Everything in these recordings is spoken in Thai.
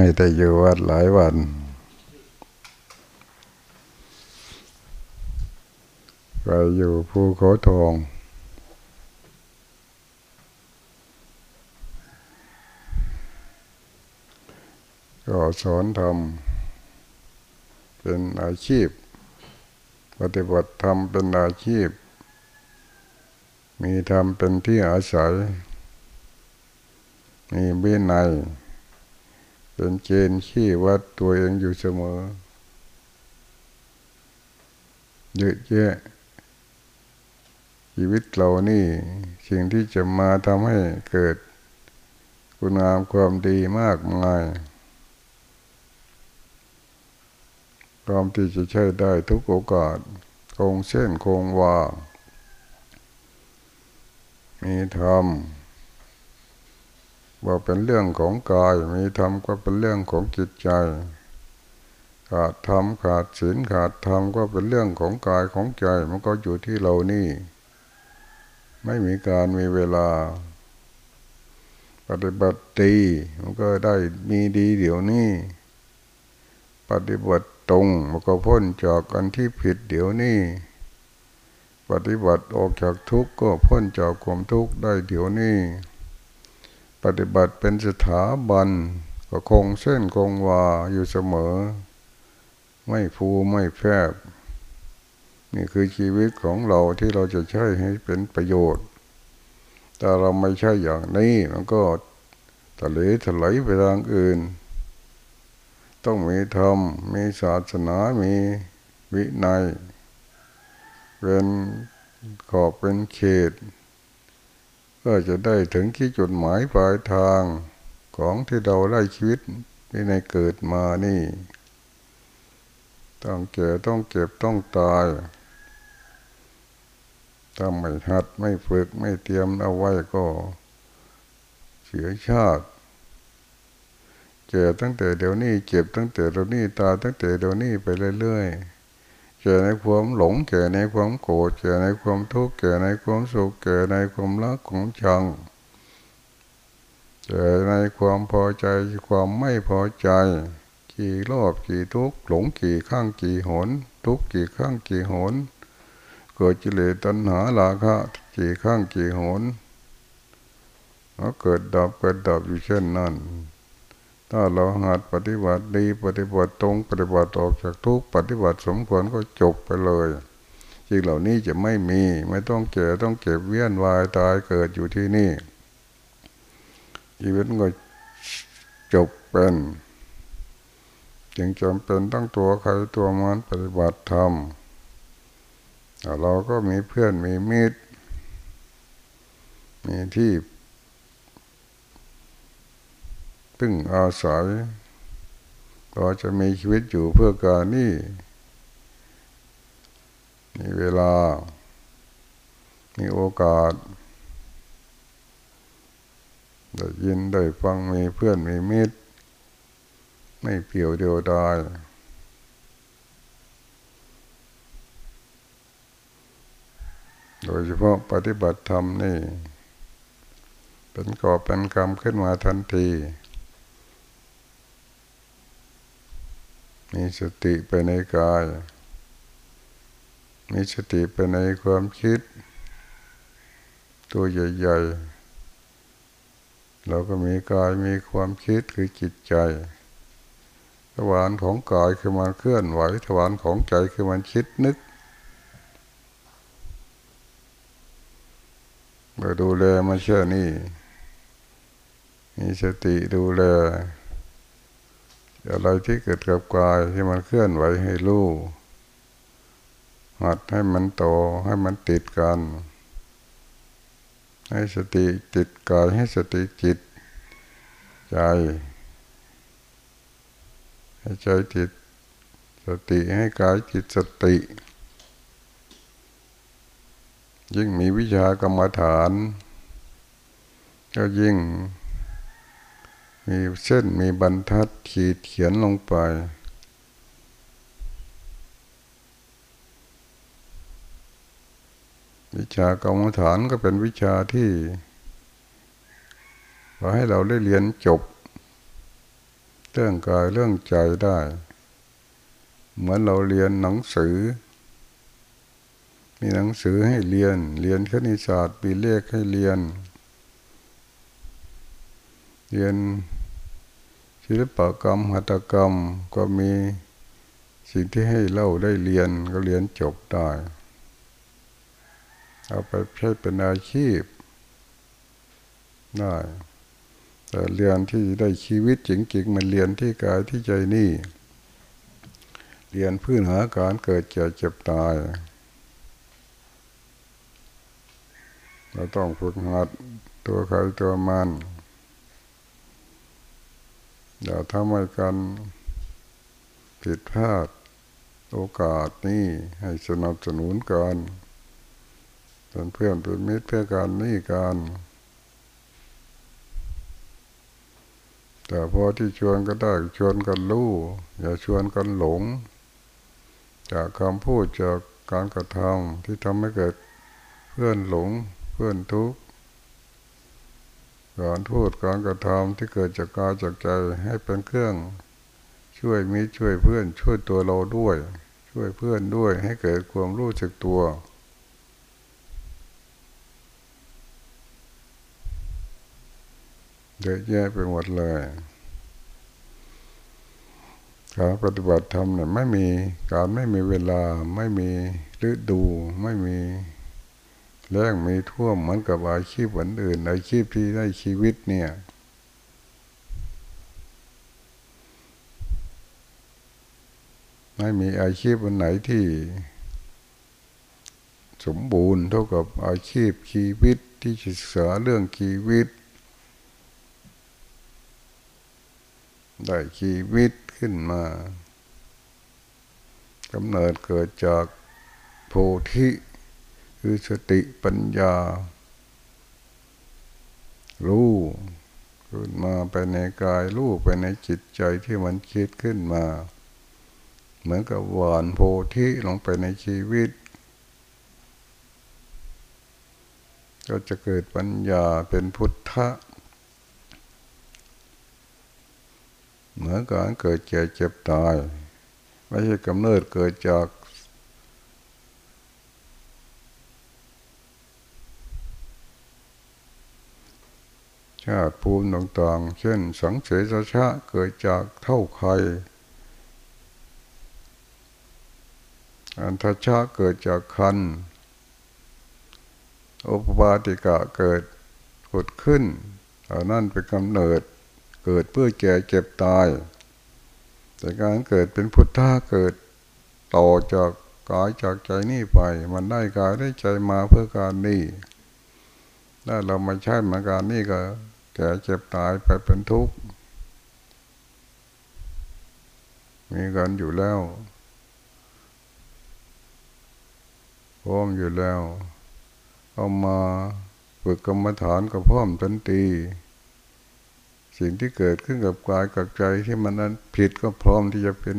ให้แต่อยู่วัดหลายวัน ไปอยู่ภูเขาทองก็สอนทำเป็นอาชีพ ปฏิบัติธรรมเป็นอาชีพ มีธรรมเป็นที่อาศัย มีวินัย เป็นเกณฑ์ขี้วัดตัวเองอยู่เสมอเยอะแยะชีวิตเรานี่สิ่งที่จะมาทำให้เกิด คุณงามความดีมากมายความที่จะใช้ได้ทุกโอกาส คงเส้นคงวามีธรรม ว่าเป็นเรื่องของกายมีธรรมก็เป็นเรื่องของจิตใจขาดธรรมขาดศีลขาดธรรมก็เป็นเรื่องของกายของใจมันก็อยู่ที่เรานี่ ไม่มีการมีเวลา ปฏิบัติดีมันก็ได้มีดีเดี๋ยวนี้ ปฏิบัติตรงมันก็พ้นจากอันที่ผิดเดี๋ยวนี้ ปฏิบัติออกจากทุกข์ก็พ้นจากความทุกข์ได้เดี๋ยวนี้ ปฏิบัติเป็นสถาบัน ก็คงเส้นคงวาอยู่เสมอ ไม่ฟูไม่แฟบ นี่คือชีวิตของเราที่เราจะใช้ให้เป็นประโยชน์ แต่เราไม่ใช่อย่างนี้มันก็ทะเลถลายไปทางอื่น ต้องมีธรรม มีศาสนา มีวินัยเป็นขอบเป็นเขต ก็จะได้ถึงที่จุดหมายปลายทางของที่เราไล่ชีวิตที่ในเกิดมานี่ ต้องเก่ต้องเก็บต้องตายถ้าไม่หัดไม่ฝึกไม่เตรียมเอาไว้ก็ เสียชาติเก่ตั้งแต่เดี๋ยวนี้เจ็บตั้งแต่เดี๋ยวนี้ตายตั้งแต่เดี๋ยวนี้ไปเรื่อยๆ แก่ในความหลงแก่ในความโกรธแก่ในความทุกข์แก่ในความสุขแก่ในความรักของชังแก่ในความพอใจความไม่พอใจ กี่รอบกี่ทุกข์หลงกี่ข้างกี่หน ทุกข์กี่ข้างกี่หน เกิดจิเลตัณหาลาคะกี่ข้างกี่หนก็เกิดดับเกิดดับอยู่เช่นนั้น ถ้าเราหัดปฏิบัติดีปฏิบัติตรงปฏิบัติออกจากทุกปฏิบัติสมควรก็จบไปเลยจริงเหล่านี้จะไม่มีไม่ต้องเก่ต้องเก็บเวียนวายตายเกิดอยู่ที่นี่ชีวิตก็จบเป็นจึงจำเป็นต้องตัวใครตัวมันปฏิบัติธรรมเราก็มีเพื่อนมีมิตร มีที่ พึ่งอาศัยก็จะมีชีวิตอยู่เพื่อการนี้มีเวลา มีโอกาส ได้ยินได้ฟังมีเพื่อนมีมิตร ไม่เปี่ยวเดียวดายโดยเฉพาะปฏิบัติธรรมนี่ เป็นกอบเป็นกรรมขึ้นมาทันที มีสติไปในกาย มีสติไปในความคิด ตัวใหญ่ๆ เราก็มีกายมีความคิดคือจิตใจทวารของกายคือมันเคลื่อนไหวทวารของใจคือมันคิดนึกเราดูแลมาเชื่อนี่ มีสติดูแล อะไรที่เกิดกับกายที่มันเคลื่อนไหวให้รู้หัดให้มันโตให้มันติดกัน ให้สติติดกายให้สติจิต ใจ ให้ใจจิต สติให้กายจิตสติ ยิ่งมีวิชากรรมฐาน ก็ยิ่ง มีเส้นมีบรรทัดขีดเขียนลงไป วิชากรรมฐานก็เป็นวิชาที่ขอให้เราได้เรียนจบ เรื่องกายเรื่องใจได้ เหมือนเราเรียนหนังสือ มีหนังสือให้เรียน เรียนคณิตศาสตร์ปีเลขให้เรียนเรียน ศิลปกรรมหัตถกรรมก็มีสิ่งที่ให้เล่าได้เรียนก็เรียนจบได้เอาไปใช้เป็นอาชีพได้แต่เรียนที่ได้ชีวิตจริงๆมันเรียนที่กายที่ใจนี่ เรียนพื้นหาการเกิดเจ็บเจ็บตายเราต้องฝึกหัดตัวใครตัวมัน อย่าทำให้กันผิดพลาดโอกาสนี้ให้สนับสนุนกันเป็นเพื่อนเป็นมิตรเพื่อการนี่กันแต่พอที่ชวนก็ได้ชวนกันรู้อย่าชวนกันหลง จากคำพูดจากการกระทำที่ทำให้เกิดเพื่อนหลงเพื่อนทุกข์ การพูดการกระทำที่เกิดจากกายจากใจให้เป็นเครื่อง ช่วยมิช่วยเพื่อนช่วยตัวเราด้วย ช่วยเพื่อนด้วยให้เกิดความรู้จักตัวเยอะแยะไปหมดเลยการปฏิบัติธรรมเนี่ยไม่มีการไม่มีเวลาไม่มีฤดูไม่มี แรงมีท่วมเหมือนกับอาชีพอื่นอาชีพที่ได้ชีวิตเนี่ยไม่มีอาชีพวันไหนที่ สมบูรณ์เท่ากับอาชีพชีวิตที่ศึกษาเรื่องชีวิต ได้ชีวิตขึ้นมากำเนิดเกิดจากโพธิ คือสติปัญญา รู้ขึ้นมาไปในกายรู้ไปในจิตใจที่มันคิดขึ้นมา เหมือนกับหวานโพธิลงไปในชีวิต ก็จะเกิดปัญญาเป็นพุทธะเหมือนการเกิดเจ็บเจ็บตาย ไม่ใช่กำเนิดเกิดจาก ชาติภูมิต่างๆ เช่น สังเสริชะเกิดจากเท่าใคร อันทชาเกิดจากคันอุปบาติกะเกิดกดขึ้นอันนั้นเป็นกำเนิด เกิดเพื่อแก่เจ็บตาย แต่การเกิดเป็นพุทธะเกิดต่อจากกายจากใจนี่ไป มันได้กายได้ใจมาเพื่อการนี้ถ้าเราไม่ใช่มาการนี้ก็ แก่เจ็บตายไปเป็นทุกข์ มีกันอยู่แล้วพร้อมอยู่แล้วเอามาฝึกกรรมฐานกับพร้อมทันทีสิ่งที่เกิดขึ้นกับกายกับใจที่มันนั้นผิดก็พร้อมที่จะเป็น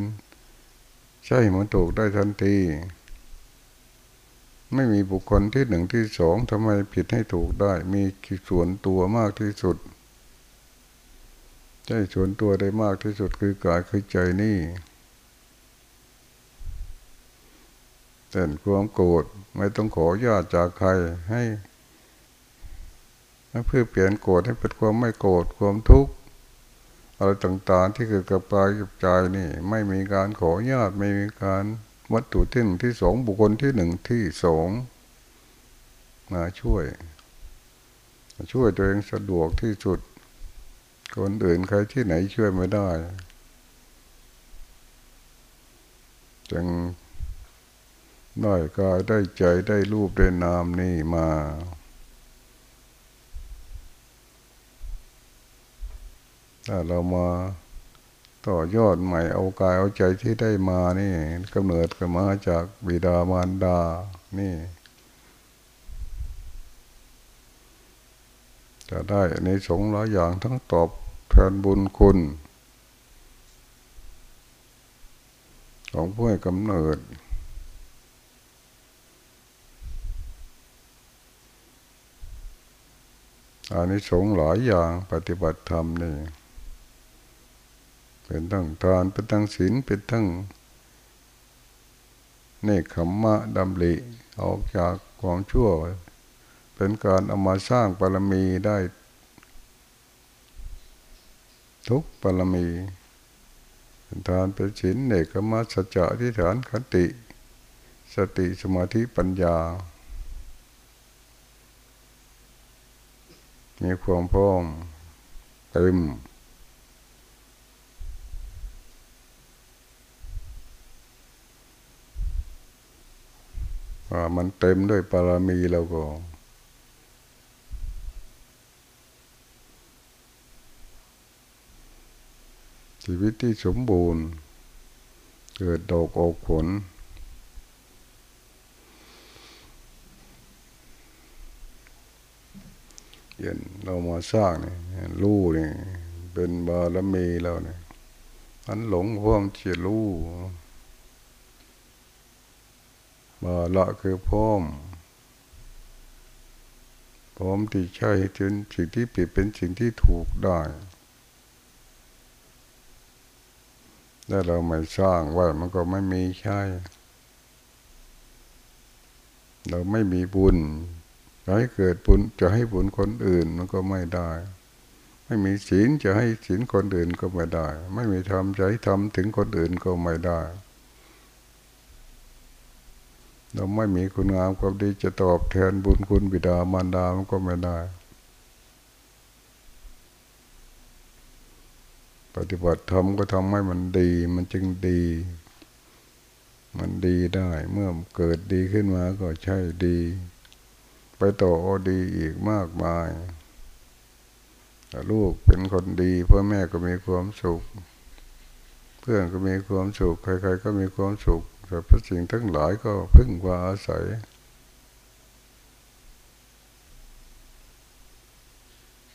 ใช่มันถูกได้ทันที ไม่มีบุคคลที่หนึ่งที่สองทำไมผิดให้ถูกได้ มีส่วนตัวมากที่สุดใช่ส่วนตัวได้มากที่สุดคือกายคือใจนี่แต่ความโกรธไม่ต้องขอญาตจากใครให้เพื่อเปลี่ยนโกรธให้เป็นความไม่โกรธความทุกข์อะไรต่างๆที่เกิดกับกายกับใจนี่ ไม่มีการขอญาตไม่มีการ วัตถุที่หนึ่งที่สองบุคคลที่หนึ่งที่สองมาช่วย ช่วยตัวเองสะดวกที่สุด คนอื่นใครที่ไหนช่วยไม่ได้จึงได้กายได้ใจได้รูปได้นามนี่มาถ้าเรามา ต่อยอดใหม่เอากายเอาใจที่ได้มานี่กำเนิดกันมาจากบิดามารดา นี่ จะได้ในสงหลายอย่างทั้งตอบแทนบุญคุณ ของผู้ให้กำเนิดอันนี้สงหลายอย่างปฏิบัติธรรมนี่ เป็นทั้งทานเป็นทั้งศีลเป็นทั้งเนคขมมะดำริออกจากความชั่ว เป็นการเอามาสร้างบารมีได้ ทุกบารมีเป็นทานเป็นศีลเนคขมะสัจจะที่ฐานขันติ สติสมาธิปัญญา มีความพร้อมเต็ม มันเต็มด้วยปารมีแล้วก็ ชีวิตที่สมบูรณ์ เกิดดอกออกผล เย็นเรามาสร้างนี่รู้นี่เป็นบารมีแล้วเนี่ยมันหลงพวกเฉียรู้ บาละคือพร้อมพร้อมที่ใช่จนสิ่งที่ผิดเป็นสิ่งที่ถูกได้ถ้าเราไม่สร้างไว้มันก็ไม่มีใช่ เราไม่มีบุญจะให้เกิดบุญจะให้บุญคนอื่นมันก็ไม่ได้ ไม่มีศีลจะให้ศีลคนอื่นก็ไม่ได้ ไม่มีธรรมจะให้ทำถึงคนอื่นก็ไม่ได้ เราไม่มีคุณงามความดีจะตอบแทนบุญคุณบิดามารดามันก็ไม่ได้ ปฏิบัติธรรมก็ทำให้มันดี มันจึงดี มันดีได้ เมื่อเกิดดีขึ้นมาก็ใช่ดี ไปต่อดีอีกมากมายลูกเป็นคนดีพ่อแม่ก็มีความสุข เพื่อนก็มีความสุข ใครๆก็มีความสุข สรรพสิ่งทั้งหลายก็พึ่งว่าอาศัย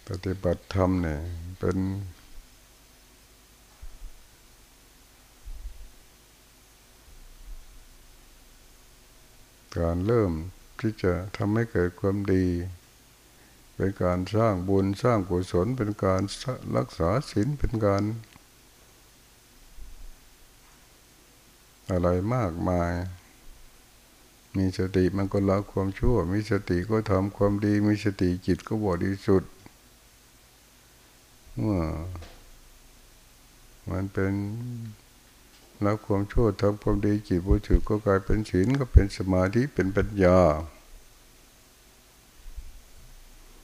ปฏิบัติธรรมเนี่ยเป็นการเริ่มที่จะทำให้เกิดความดี เป็นการสร้างบุญสร้างกุศลเป็นการรักษาศีลเป็นการ อะไรมากมาย มีสติมันก็ละความชั่ว มีสติก็ทำความดี มีสติจิตก็บริสุทธิ์เมื่อมันเป็นละความชั่วทำความดีจิตบริสุทธิ์ก็กลายเป็นศีลก็เป็นสมาธิเป็นปัญญา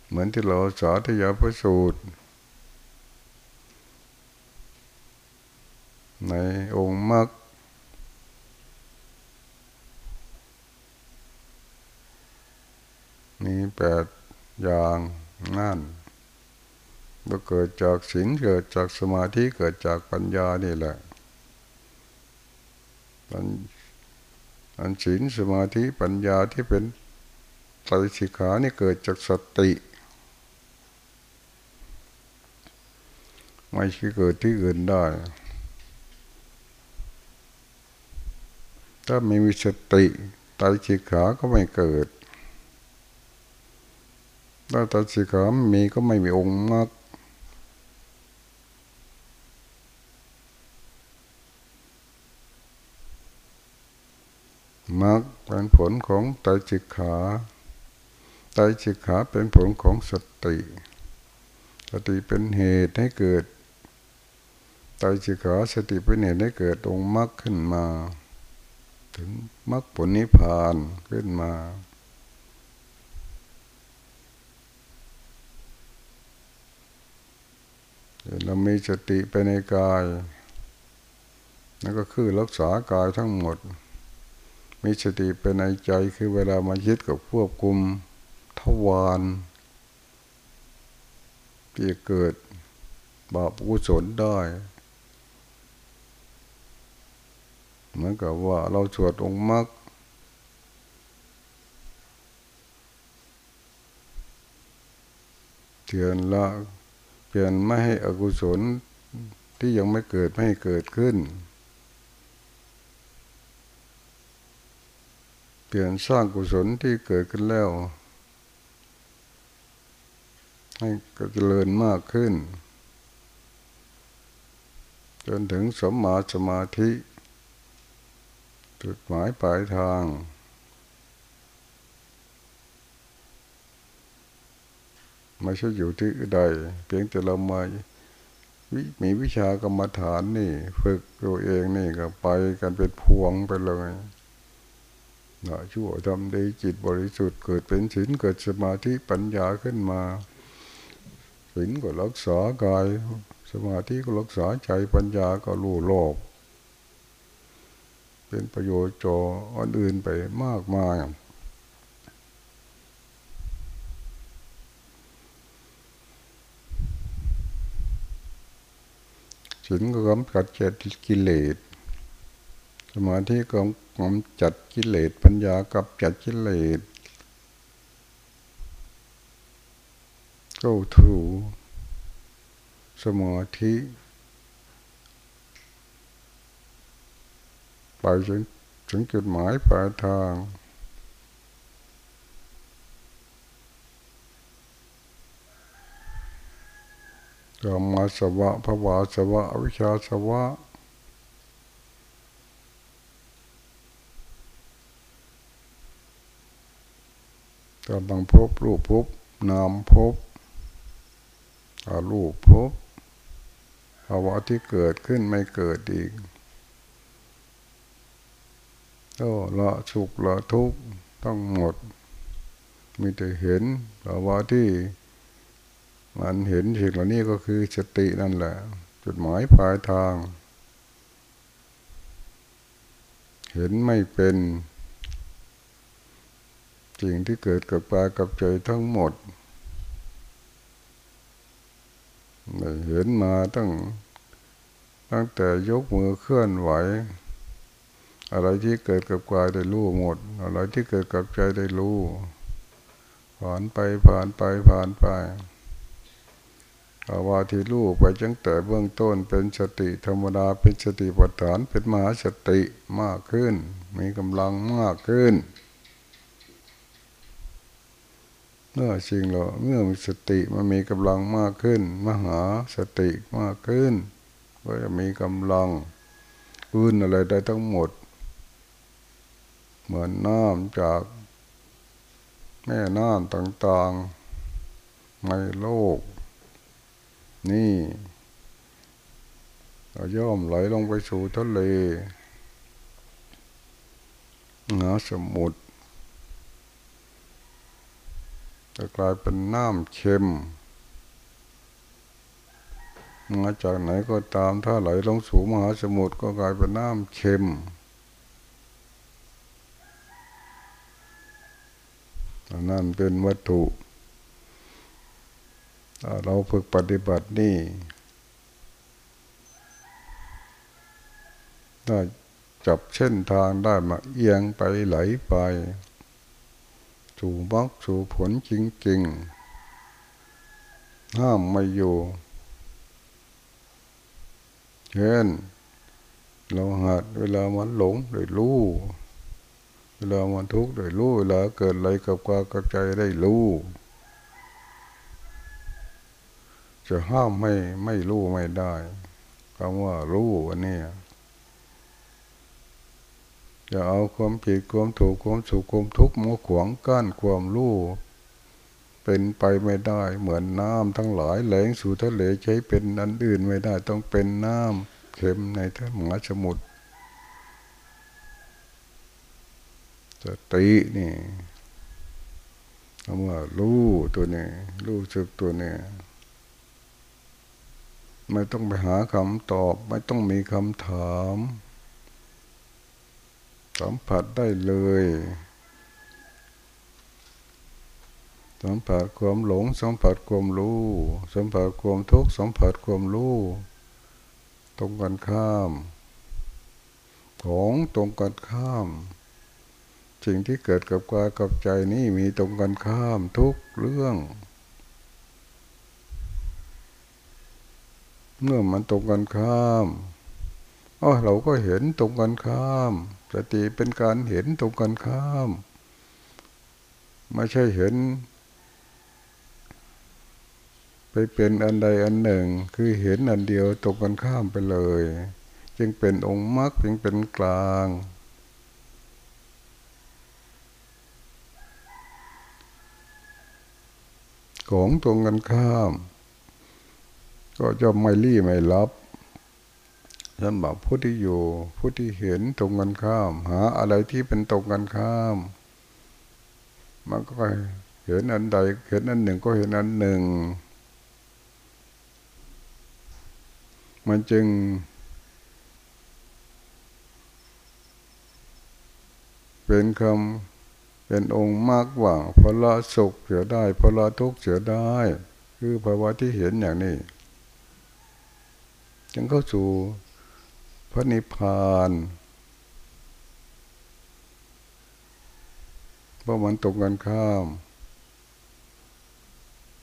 เหมือนที่เราสาธยายพระสูตรในองค์มรรค มีแปดอย่างนั่นก็เกิดจากศีลเกิดจากสมาธิเกิดจากปัญญานี่แหละอันศีลสมาธิปัญญาที่เป็นไตรสิกขานี่เกิดจากสติ ไม่ใช่เกิดที่อื่นได้ ถ้าไม่มีสติไตรสิกขาก็ไม่เกิด ถ้าตัดสิกขามีก็ไม่มีองค์มรรคมรรคเป็นผลของไตรจิกขาไตรจิกขาเป็นผลของสติ สติเป็นเหตุให้เกิดไตรจิกขาสติเป็นเหตุให้เกิดองค์มรรคขึ้นมา ถึงมรรคผลนิพพานขึ้นมา เรามีสติไปในกายนั่นก็คือรักษากายทั้งหมด มีสติไปในใจคือเวลามายึดกับควบคุมทวารที่เกิดบาปกุศลได้เหมือนกับว่าเราสวดองค์มรรคเตือนละ เปลี่ยนไม่ให้อกุศลที่ยังไม่เกิดไม่ให้เกิดขึ้น เปลี่ยนสร้างกุศลที่เกิดขึ้นแล้ว ให้เจริญมากขึ้นจจนถึงสมมาสมาธิจุดหมายปลายทาง ไม่ใช่อยู่ที่ใด เพียงแต่เรามามีวิชากรรมฐานนี่ ฝึกตัวเองนี่ก็ไปกันเป็นพวงไปเลยนะชั่วทำดีจิตบริสุทธิ์เกิดเป็นศีลเกิดสมาธิปัญญาขึ้นมาศีลก็รักษากาย สมาธิก็รักษาใจปัญญาก็รู้โลก เป็นประโยชน์จออันอื่นไปมากมาย ศีลก็กำจัดเจกิเลสสมาธิก็กำจัดกิเลสปัญญากับจัดกิเลสก็ถูสมาธิไปถึงถึงจุดหมายปลายทาง กรรมสวะภวาสวะวิชชาสวะกำลังพบรูปพบนามพบอารูปพบภาวะที่เกิดขึ้นไม่เกิดอีกก็ละสุขละทุกข์ต้องหมด มีแต่เห็นภาวะที่ มันเห็นสิ่งเหล่านี้ก็คือสตินั่นแหละ จุดหมายปลายทาง เห็นไม่เป็นสิ่งที่เกิดกับปากับใจทั้งหมดเห็นมาตั้งตั้งแต่ยกมือเคลื่อนไหว อะไรที่เกิดกับกายได้รู้หมด อะไรที่เกิดกับใจได้รู้ผ่านไปผ่านไปผ่านไป ภาวะที่รู้ไปจังแต่เบื้องต้นเป็นสติธรรมดาเป็นสติปัฏฐานเป็นมหาสติมากขึ้น มีกำลังมากขึ้นเมื่อจริงเราเมื่อมีสติมันมีกำลังมากขึ้น มหาสติมากขึ้น ก็จะมีกำลังอื่นอะไรได้ทั้งหมด เหมือนน้ำจากแม่น้ำต่างๆในโลก นี่เราย่อมไหลลงไปสู่ทะเลหาสมุทรจะกลายเป็นน้ำเค็มมาจากไหนก็ตามถ้าไหลลงสู่มหาสมุทรก็กลายเป็นน้ำเค็มนั่นเป็นวัตถุ เราฝึกปฏิบัตินี่ถ้จับเส้นทางได้มาเอียงไปไหลไป สู่มรรคสู่ผลจริงๆห้ามไม่อยู่ เช่น เราหัดเวลามันหลงได้รู้เวลามันทุกข์ได้รู้เวลาเกิดอะไรกับกายกับใจได้รู้ จะห้ามไม่ไม่รู้ไม่ได้คำว่ารู้อันนี้จะเอาความผิดความถูกความสุขความทุกข์มาขวางกั้นความรู้เป็นไปไม่ได้ เหมือนน้ำทั้งหลายแหลงสู่ทะเลใช้เป็นอันอื่นไม่ได้ต้องเป็นน้ำเค็มในทะมหาสมุทรสตินี่คำว่ารู้ตัวนี้รู้สึกตัวนี้ ไม่ต้องไปหาคำตอบ ไม่ต้องมีคำถามสัมผัสได้เลยสัมผัสความหลงสัมผัสความรู้สัมผัสความทุกข์สัมผัสความรู้ตรงกันข้ามของตรงกันข้าม สิ่งที่เกิดกับกายกับใจนี่มีตรงกันข้ามทุกเรื่อง เมื่อมันตรงกันข้ามอ๋อเราก็เห็นตรงกันข้าม สติเป็นการเห็นตรงกันข้ามไม่ใช่เห็น ไปเป็นอันใดอันหนึ่ง คือเห็นอันเดียวตกกันข้ามไปเลย จึงเป็นองค์มรรคจึงเป็นกลางของตรงกันข้าม ก็จะไม่รีไม่รับฉันบอกผู้ที่อยู่ผู้ที่เห็นตรงกันข้าม หาอะไรที่เป็นตรงกันข้าม มันก็เห็นอันใดเห็นอันหนึ่งก็เห็นอันหนึ่ง มันจึง เป็นคำเป็นองค์มากว่าพละสุขเสียได้พละทุกข์เสียได้ คือภาวะที่เห็นอย่างนี้ จึงเข้าสู่พระนิพพานเพราะมันตรงกันข้าม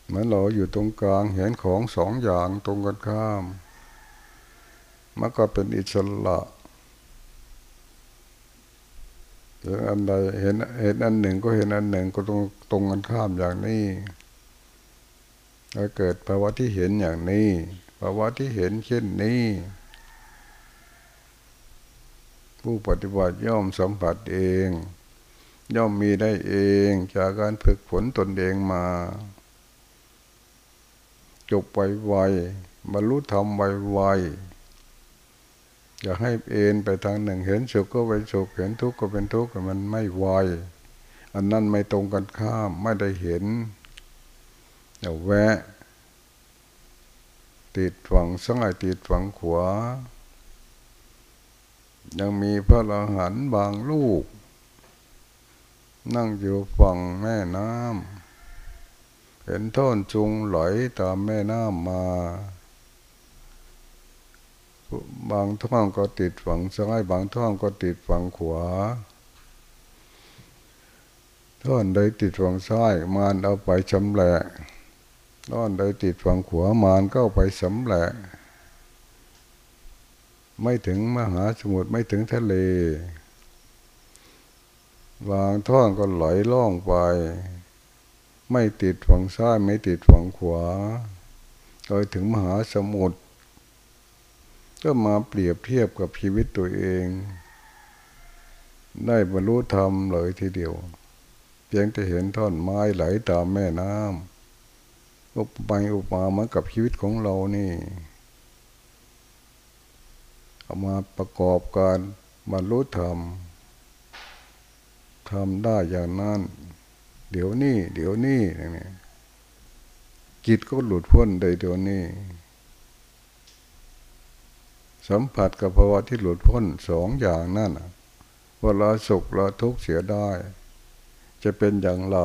เหมือนเราอยู่ตรงกลางเห็นของสองอย่างตรงกันข้ามมันก็เป็นอิสระเห็นอันใดเห็นเห็นอันหนึ่งก็เห็นอันหนึ่งก็ตรงตรงกันข้ามอย่างนี้ถ้าเกิดภาวะที่เห็นอย่างนี้ ภาวะที่เห็นเช่นนี้ ผู้ปฏิบัติย่อมสัมผัสเอง ย่อมมีได้เองจากการฝึกฝนตนเองมา จบไวไวบรรลุธรรมไวไวอย่าให้เอ็นไปทางหนึ่งเห็นสุขก็เป็นสุขเห็นทุกข์ก็เป็นทุกข์มันไม่ไวอันนั้นไม่ตรงกันข้ามไม่ได้เห็นอย่แวะ ติดฝั่งซ้ายติดฝั่งขวา ยังมีพระอรหันต์บางลูก นั่งอยู่ฝั่งแม่น้ำเห็นท่อนจุงไหลตามแม่น้ำมา บางท่อนก็ติดฝั่งซ้ายบางท่อนก็ติดฝั่งขวาท่อนใดติดฝั่งซ้ายมานเอาไปชำแหละ ท่อนใดติดฝั่งขวามานก็ไปสำแหละไม่ถึงมหาสมุทรไม่ถึงทะเลบางท่อนก็ไหลล่องไป ไม่ติดฝั่งซ้ายไม่ติดฝั่งขวาโดยถึงมหาสมุทรก็มาเปรียบเทียบกับชีวิตตัวเอง ได้บรรลุธรรมเลยทีเดียวเพียงแต่เห็นท่อนไม้ไหลตามแม่น้ำ อุปมาอุปมาเหมือนกับชีวิตของเรานี่ เอามาประกอบการบรรลุธรรมทำได้อย่างนั้น เดี๋ยวนี้ เดี๋ยวนี้นี่จิตก็หลุดพ้นได้เดี๋ยวนี้ สัมผัสกับภาวะที่หลุดพ้นสองอย่างนั่นว่าเราสุขเราทุกข์เสียได้ จะเป็นอย่างไร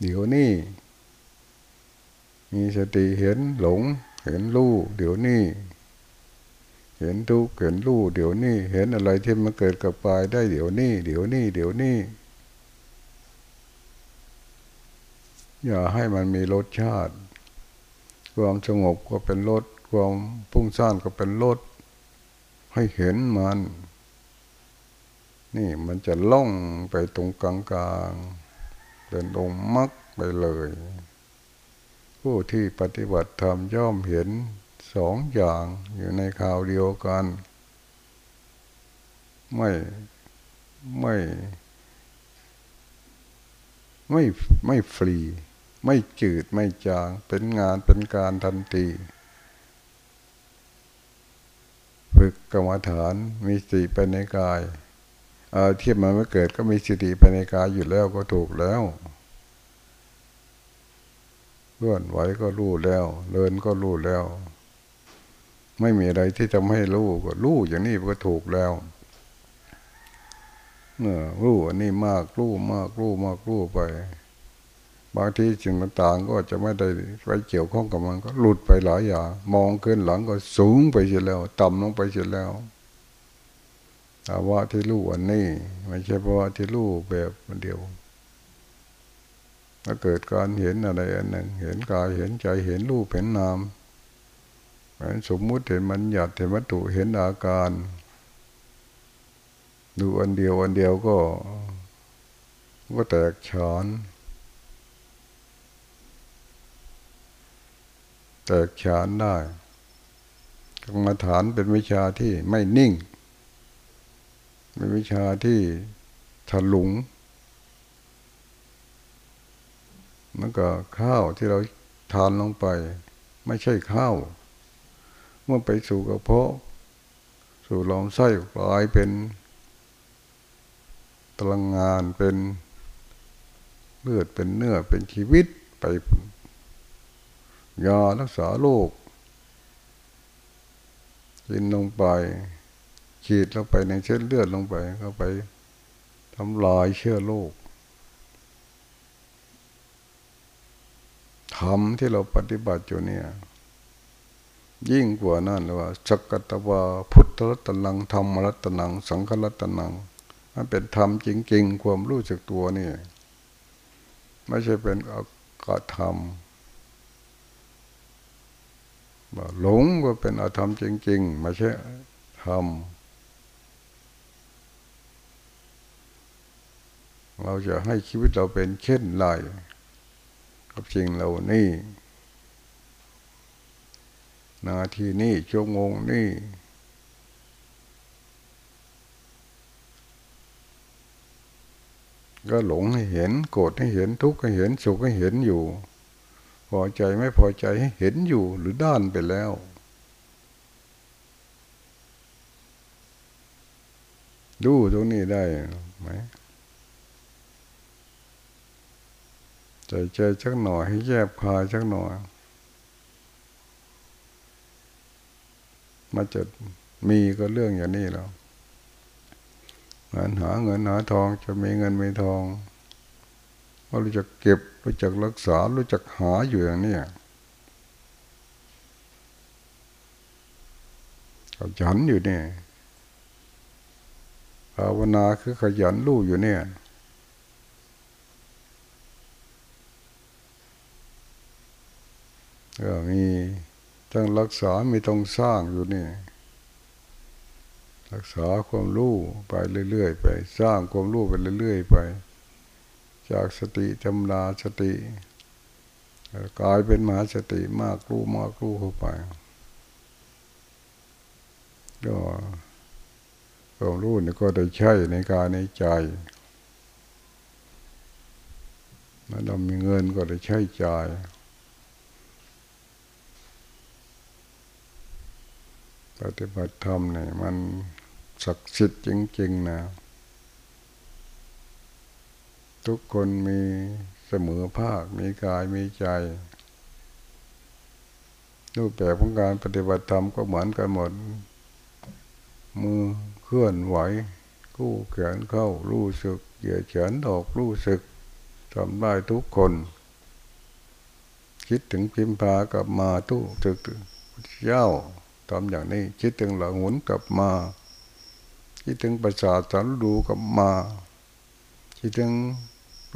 เดี๋ยวนี้ มีสติเห็นหลง เห็นรู้เดี๋ยวนี้ เห็นทุกเห็นรู้เดี๋ยวนี้ เห็นอะไรที่มันเกิดกับกายได้เดี๋ยวนี้ เดี๋ยวนี้ เดี๋ยวนี้ อย่าให้มันมีรสชาติ ความสงบก็เป็นรสความพุ่งซ่านก็เป็นรสให้เห็นมัน นี่มันจะล่องไปตรงกลางๆเป็นองค์มรรคไปเลย ผู้ที่ปฏิบัติธรรมย่อมเห็นสองอย่างอยู่ในข่าวเดียวกัน ไม่ไม่ ไม่ไม่ฟรี ไม่จืดไม่จาง เป็นงานเป็นการทันทีฝึกกรรมฐานมีสติไปในกายอาเทียบมันไม่เกิดก็มีสติไปในกายอยู่แล้วก็ถูกแล้ว เลื่อนไหวก็รู้แล้วเดินก็รู้แล้ว ไม่มีอะไรที่จะไม่รู้ก็รู้อย่างนี้ก็ถูกแล้วเมื่อรู้อันนี้มากรู้มากรู้มากรู้ไป บางทีสิ่งต่างๆ ก็จะไม่ได้ไปเกี่ยวข้องกับมันก็หลุดไปหลายอย่างมองขึ้นหลังก็สูงไปเสียแล้ว ต่ำลงไปเสียแล้วภาวะที่รู้อันนี้ไม่ใช่ภาวะที่รู้แบบเดียว ถ้าเกิดการเห็นอะไรอันหนึ่ง เห็นกายเห็นใจเห็นรูปเห็นนามเห็นสมมุติเห็นมันหยาดเห็นวัตถุเห็นอาการ ดูอันเดียวอันเดียวก็ก็แตกฉานแตกฉานได้กรรมฐานเป็นวิชาที่ไม่นิ่ง เป็นวิชาที่ถลุง มันก็ข้าวที่เราทานลงไป ไม่ใช่ข้าว เมื่อไปสู่กระเพาะ สู่ลำไส้กลายเป็นพลังงานเป็นเลือดเป็นเนื้อเป็นชีวิตไปยารักษาโรคกินลงไปฉีดลงไปในเส้นเลือดลงไปก็ไปทำลายเชื้อโรค ธรรมที่เราปฏิบัติอยู่เนี่ย ยิ่งกว่านั่นเลยว่าสักตวาพุทธรัตนังธรรมรัตนัง สังฆรัตนังมันเป็นธรรมจริงๆ ความรู้จักตัวนี่ ไม่ใช่เป็นอกธรรมหลงก็เป็นอธรรมจริงๆ ไม่ใช่ธรรมเราจะให้ชีวิตเราเป็นเช่นไร กับสิ่งเหล่านี้นาทีนี้ชั่วโมงนี้ก็หลงให้เห็นโกรธให้เห็นทุกข์ให้เห็นสุขให้เห็นอยู่ พอใจไม่พอใจให้เห็นอยู่หรือด้านไปแล้ว ดูตรงนี้ได้ไหม ใจใจชักหน่อยให้แยบคายชักหน่อยมันจะมีก็เรื่องอย่างนี้แล้วงานหาเงินหาทองจะมีเงินมีทองว่ารู้จักเก็บรู้จักรักษารู้จักหาอยู่อย่างนี้ขยันอยู่เนี่ยภาวนาคือขยันรู้อยู่เนี่ย ก็มีทั้งรักษา มีต้องสร้างอยู่นี่ รักษาความรู้ไปเรื่อยๆไป สร้างความรู้ไปเรื่อยๆไป จากสติจำลาสติกลายเป็นมหาสติมากรู้มากรู้เข้าไปก็ความรู้นี่ก็ได้ใช้ในกายในใจแล้วเรามีเงินก็ได้ใช้จ่าย ปฏิบัติธรรมเนี่ยมันศักดิ์สิทธิ์จริงๆนะ ทุกคนมีเสมอภาค มีกายมีใจ รูปแบบของการปฏิบัติธรรมก็เหมือนกันหมด มือเคลื่อนไหว กู้แขนเข้า รู้สึก เหยียดแขนออกรู้สึกทำได้ทุกคน คิดถึงพิมพากับมาตู้ตึกเจ้า ทำอย่างนี้คิดถึงหลังหุนกลับมา คิดถึงประสาทสันดูกลับมา คิดถึง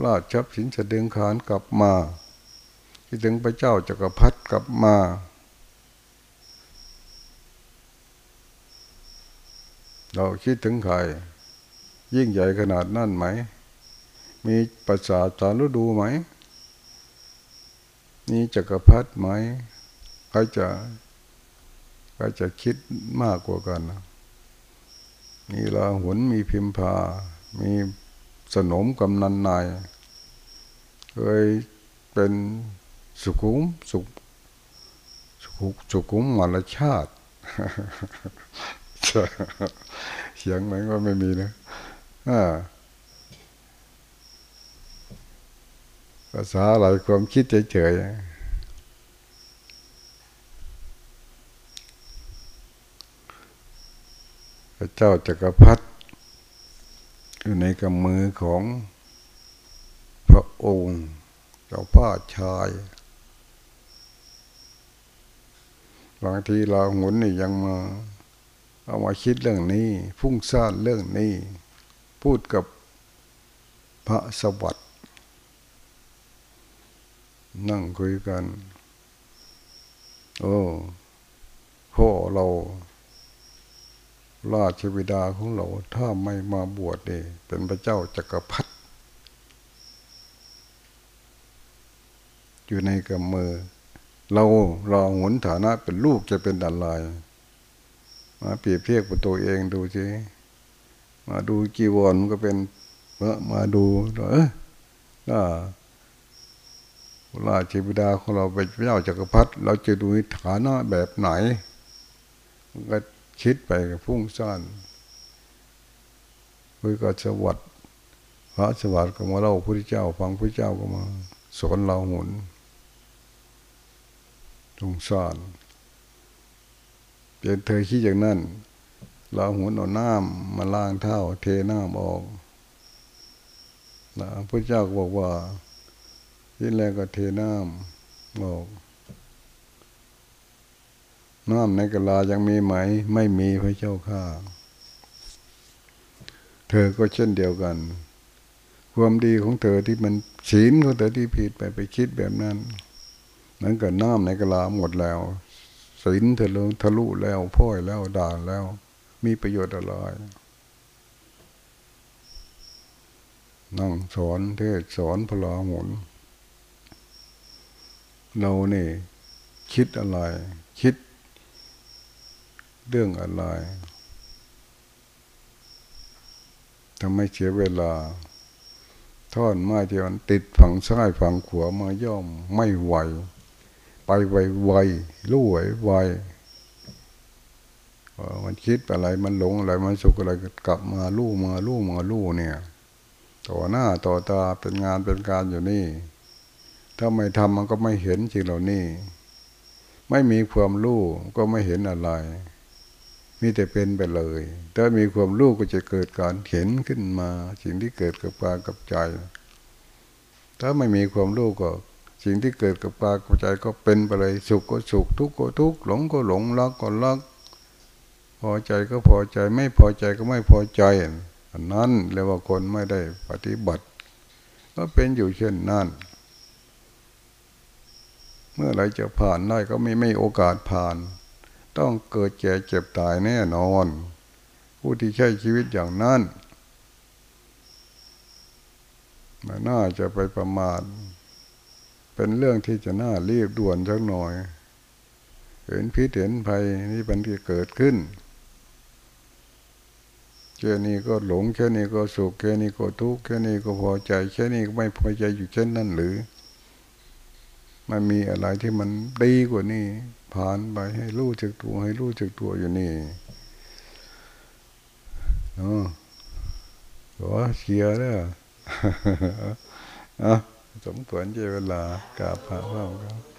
ราชชับสินเสดึงขานกลับมา คิดถึงพระเจ้าจักรพรรดิกลับมา เราคิดถึงใคร ยิ่งใหญ่ขนาดนั้นไหม มีประสาทสารดูไหมมีจักรพรรดิไหมใครจะ ก็จะคิดมากกว่ากัน มีลาหุนมีพิมพา มีสนมกำนันนาย เคยเป็นสุขุมสุขสุขุมมรชาติเสียงมันก็ไม่มีนะภาษาอะไรความคิดเฉยๆ พระเจ้าจักรพรรดิอยู่ในกำมือของพระองค์ เจ้าพ่อชายบางทีเราหุนนี่ยังมา เอามาคิดเรื่องนี้ฟุ้งซ่านเรื่องนี้ พูดกับพระสวัสดิ์นั่งคุยกัน โอ้พ่อเรา ราชบิดาของเราถ้าไม่มาบวชเนี่เป็นพระเจ้าจักรพรรดิอยู่ในกำมือ เราเราหุนฐานะเป็นลูกจะเป็นอะไรมาเปรียบเทียบกับตัวเองดูสิมาดูจีวรก็เป็นมาดูเออถ้าราชบิดาของเราเป็นพระเจ้าจักรพรรดิเราจะดูฐานะแบบไหนมันก็ คิดไปกับพุ่งซ่านคุยกับสวัสดิ์พระสวัสดิ์ก็มาเล่าพระเจ้า ฟังพระเจ้าก็มาสอนเราหมุนสงสารเป็นเธอคิดอย่างนั้น เราหุนเอาน้ำมาล้างเท้าเทน้ำออกนะพระเจ้าก็บอกว่าที่แรกก็เทน้ำออก น้ำในกะลายังมีไหม ไม่มีพระเจ้าข้าเธอก็เช่นเดียวกัน ความดีของเธอที่มันศีลของเธอที่ผิดไปไปคิดแบบนั้นนั้นก็น้ำในกะลาหมดแล้วศีลเธอเลยทะลุแล้วพ่อยแล้วด่านแล้ว มีประโยชน์อะไรนั่งสอนเทศสอนพลาหมุนเราเนี่ คิดอะไร คิด เรื่องอะไรทำให้เสียเวลา ท่อนไม้ที่มันติดฝังซ้ายฝังขวามาย่อมไม่ไหว ไปไวไวรู้ไวไวมันคิดอะไรมันหลงอะไรมันสุขอะไรกลับมาลู่มาลู่มาลู่เนี่ย ต่อหน้าต่อตาเป็นงานเป็นการอยู่นี่ ถ้าไม่ทำมันก็ไม่เห็นจริงเหล่านี้ ไม่มีความรู้ก็ไม่เห็นอะไร มีแต่เป็นไปเลย ถ้ามีความรู้ก็จะเกิดการเห็นขึ้นมา สิ่งที่เกิดกับปากับใจ ถ้าไม่มีความรู้ก็ สิ่งที่เกิดกับปากับใจก็เป็นไปเลย สุขก็สุข ทุกข์ก็ทุกข์ หลงก็หลง รักก็รัก พอใจก็พอใจ ไม่พอใจก็ไม่พอใจ อันนั้นเรียกว่าคนไม่ได้ปฏิบัติ ก็เป็นอยู่เช่นนั้น เมื่อไรจะผ่านได้ก็ไม่ไม่โอกาสผ่าน ต้องเกิดแก่เจ็บตายแน่นอน ผู้ที่ใช้ชีวิตอย่างนั้นมันน่าจะไปประมาทเป็นเรื่องที่จะน่ารีบด่วนสักหน่อย เห็นพิษเห็นภัยนี่มันที่เกิดขึ้นแค่นี้ก็หลงแค่นี้ก็สุขแค่นี้ก็ทุกข์แค่นี้ก็พอใจแค่นี้ก็ไม่พอใจอยู่เช่นนั้นหรือ มันมีอะไรที่มันดีกว่านี้ ผ่านไปให้รู้จักตัวให้รู้จักตัวอยู่นี่เออขอเขียวเนี่ยอะสมควรเจเวลากราบพระพ่อครับ